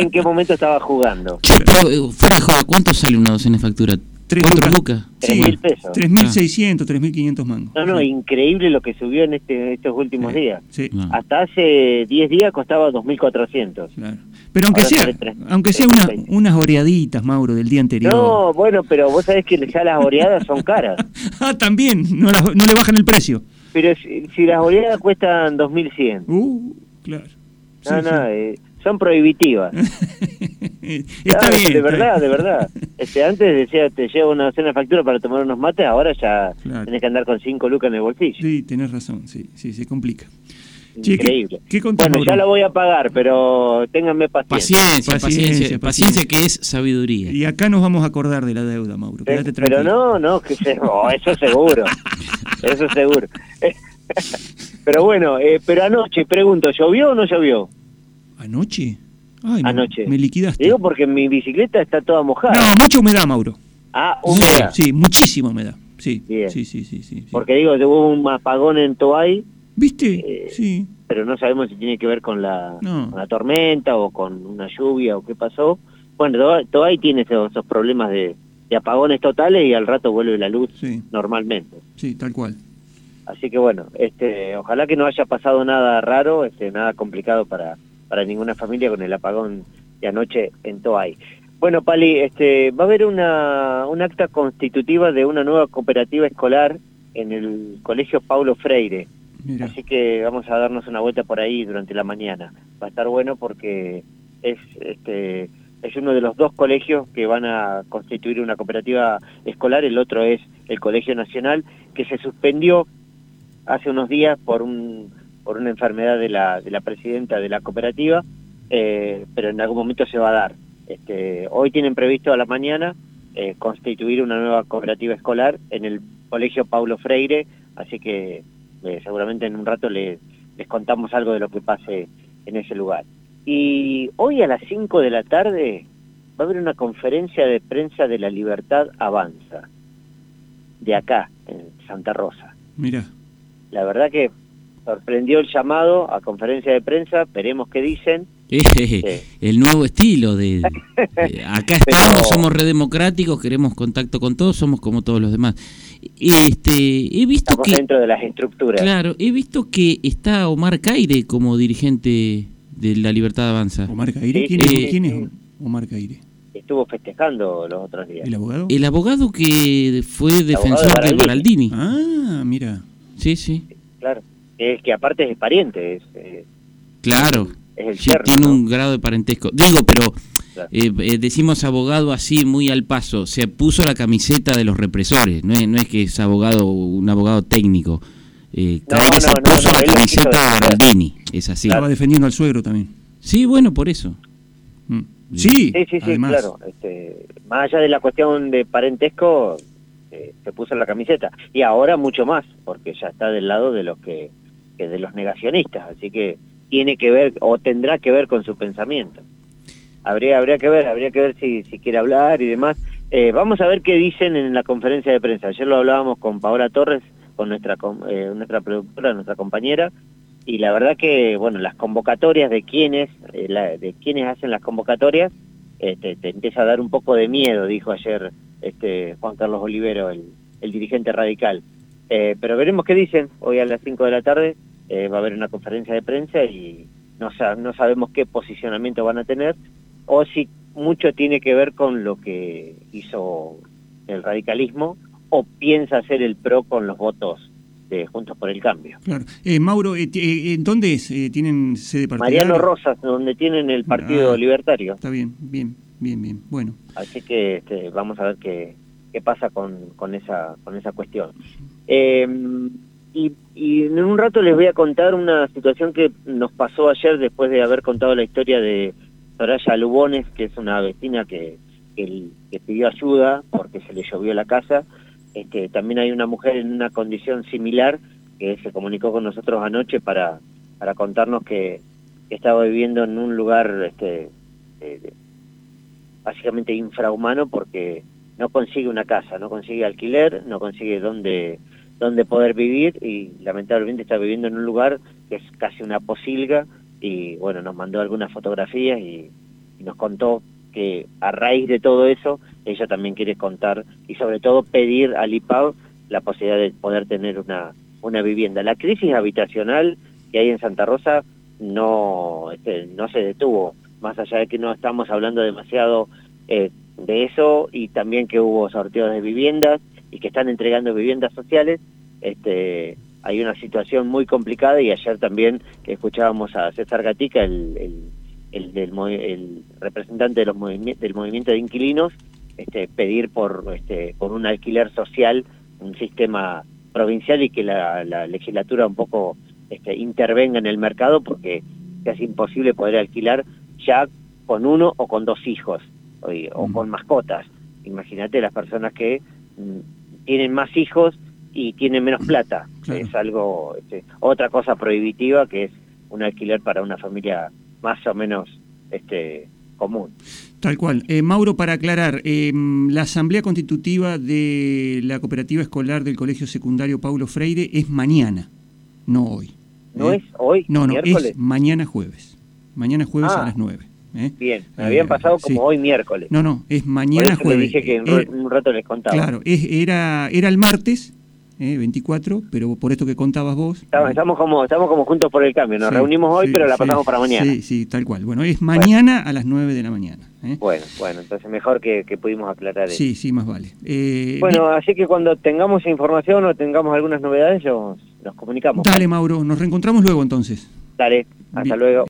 en qué momento estaba jugando. Che, pero, eh, fuera de ¿cuánto sale una docena de factura? Tres ¿Cuatro lucas. lucas? Tres Sí, mil pesos. 3.600, 3.500 mangos. No, no, increíble lo que subió en este, estos últimos Sí. días. Sí, No. Hasta hace 10 días costaba 2.400. claro. Pero aunque Ahora sea, sale tres- aunque sea tres una- unas oreaditas, Mauro, del día anterior. No, bueno, pero vos sabés que ya las oreadas son caras. Ah, también, no, las- no le bajan el precio. Pero si, si las oreadas cuestan 2.100. Uh, claro. Sí, No, no, sí. eh, son prohibitivas. está No, bien. De está verdad, bien. de verdad. Este, antes decía, te llevo una docena de factura para tomar unos mates, ahora ya Claro. tenés que andar con 5 lucas en el bolsillo. Sí, tenés razón, sí, sí, se complica. Che, ¿qué- Increíble. qué contás, bueno, Mauro? ya la voy a pagar, pero ténganme paciencia. Paciencia, Paciencia, paciencia, paciencia, que es sabiduría. Y acá nos vamos a acordar de la deuda, Mauro. Eh, pero no, no, que se, oh, eso seguro. eso seguro. pero bueno, eh, pero anoche, pregunto, ¿llovió o no llovió? ¿Anoche? Ay, Anoche. Me liquidaste. Digo porque mi bicicleta está toda mojada. No, mucha humedad, Mauro. Ah, húmeda. Sí, muchísima humedad. Sí, Bien. sí, sí, sí, sí, sí. Porque digo, hubo un apagón en Toay, ¿Viste? Eh, sí. pero no sabemos si tiene que ver con la, No. con la tormenta o con una lluvia o qué pasó. Bueno, Toay- Toay tiene esos, esos problemas de, de apagones totales y al rato vuelve la luz Sí, normalmente. sí, tal cual. Así que bueno, este, ojalá que no haya pasado nada raro, este, nada complicado para, para ninguna familia con el apagón de anoche en Toay. Bueno, Pali, este, va a haber una, un acta constitutiva de una nueva cooperativa escolar en el Colegio Paulo Freire. Mira. Así que vamos a darnos una vuelta por ahí durante la mañana. Va a estar bueno porque es este es uno de los dos colegios que van a constituir una cooperativa escolar, el otro es el Colegio Nacional, que se suspendió hace unos días por un por una enfermedad de la, de la presidenta de la cooperativa, eh, pero en algún momento se va a dar. Este, hoy tienen previsto a la mañana eh, constituir una nueva cooperativa escolar en el Colegio Paulo Freire, así que eh, seguramente en un rato les, les contamos algo de lo que pase en ese lugar. Y hoy a las 5 de la tarde va a haber una conferencia de prensa de la Libertad Avanza, de acá, en Santa Rosa. Mira. La verdad que sorprendió el llamado a conferencia de prensa, veremos qué dicen. Eh, el nuevo estilo de, de- acá estamos, Pero- somos redemocráticos, queremos contacto con todos, somos como todos los demás. Este, he visto Estamos que dentro de las estructuras. claro, he visto que está Omar Caire como dirigente de la Libertad Avanza. Omar Caire. Sí, ¿Quién, es, quién sí. es Omar Caire? Estuvo festejando los otros días. ¿El abogado? El abogado que fue abogado de defensor de Baraldini. Baraldini. Ah, mira. Sí, sí. Claro. Es que aparte es pariente, es, eh, Claro. es el Sí, yerno, tiene ¿no? un grado de parentesco. Digo, pero Claro. eh, eh, decimos abogado así, muy al paso. Se puso la camiseta de los represores. No es, no es que es abogado, un abogado técnico. Eh, No, se puso no, la camiseta de. Baraldini. Es así. Estaba defendiendo al suegro también. Sí, bueno, por eso. Mm. Sí, Sí, sí, claro. Este, más allá de la cuestión de parentesco, eh, se puso la camiseta. Y ahora mucho más, porque ya está del lado de los que, que de los negacionistas. Así que tiene que ver, o tendrá que ver con su pensamiento. Habría, habría que ver, habría que ver si, si quiere hablar y demás. Eh, vamos a ver qué dicen en la conferencia de prensa. Ayer lo hablábamos con Paola Torres, con nuestra, eh, nuestra productora, nuestra compañera, y la verdad que, bueno, las convocatorias de quienes, eh, la- de quienes hacen las convocatorias, este, te empieza a dar un poco de miedo, dijo ayer este Juan Carlos Olivero, el, el dirigente radical. Eh, pero veremos qué dicen. Hoy a las 5 de la tarde eh, va a haber una conferencia de prensa y no, no sabemos qué posicionamiento van a tener o si mucho tiene que ver con lo que hizo el radicalismo o piensa hacer el PRO con los votos de Juntos por el Cambio. Claro. Eh, Mauro, eh, eh, ¿en dónde es? Eh, ¿Tienen sede partidaria? Mariano Rosas, donde tienen el Partido Ah. Libertario. Está bien, bien, bien, bien. Bueno, Así que este, vamos a ver qué, qué pasa con, con, esa, con esa cuestión. Eh, y, y en un rato les voy a contar una situación que nos pasó ayer después de haber contado la historia de Soraya Lubones, que es una vecina que, que, pidió ayuda porque se le llovió la casa. Este, también hay una mujer en una condición similar que se comunicó con nosotros anoche para, para contarnos que, estaba viviendo en un lugar este, de- básicamente infrahumano porque no consigue una casa, no consigue alquiler, no consigue dónde, dónde poder vivir y lamentablemente está viviendo en un lugar que es casi una posilga y bueno, nos mandó algunas fotografías y, y nos contó que a raíz de todo eso, ella también quiere contar y sobre todo pedir al IPAB la posibilidad de poder tener una, una vivienda. La crisis habitacional que hay en Santa Rosa no, este, no se detuvo, más allá de que no estamos hablando demasiado eh, de eso y también que hubo sorteos de viviendas y que están entregando viviendas sociales, este, hay una situación muy complicada y ayer también escuchábamos a César Gatica, el, el, el, del, el representante de los del movimiento de inquilinos, este, pedir por, este, por un alquiler social, un sistema provincial y que la, la legislatura un poco este, intervenga en el mercado porque es imposible poder alquilar ya con uno o con dos hijos o, o con mascotas. Imagínate las personas que mm, tienen más hijos y tienen menos plata. Es algo, este, otra cosa prohibitiva que es un alquiler para una familia más o menos este, común. Tal cual. Eh, Mauro, para aclarar, eh, la asamblea constitutiva de la cooperativa escolar del Colegio Secundario Paulo Freire es mañana, no hoy. ¿No ¿eh? es hoy? No, no, es mañana jueves. Mañana jueves a ah. las 9. Bien, me habían pasado como hoy miércoles. No, no, es mañana jueves. dije que en un rato les contaba. Claro, era, era el martes, eh, 24, pero por esto que contabas vos. Estamos, como, estamos como juntos por el cambio, nos reunimos hoy, pero la pasamos para mañana. Sí, sí, tal cual. Bueno, es mañana a las 9 de la mañana. ¿eh? Bueno, bueno, entonces mejor que, pudimos aclarar eso. Sí, sí, más vale. Eh, bueno, así que cuando tengamos información o tengamos algunas novedades, nos comunicamos. Dale, Mauro, nos reencontramos luego entonces. Dale, hasta luego.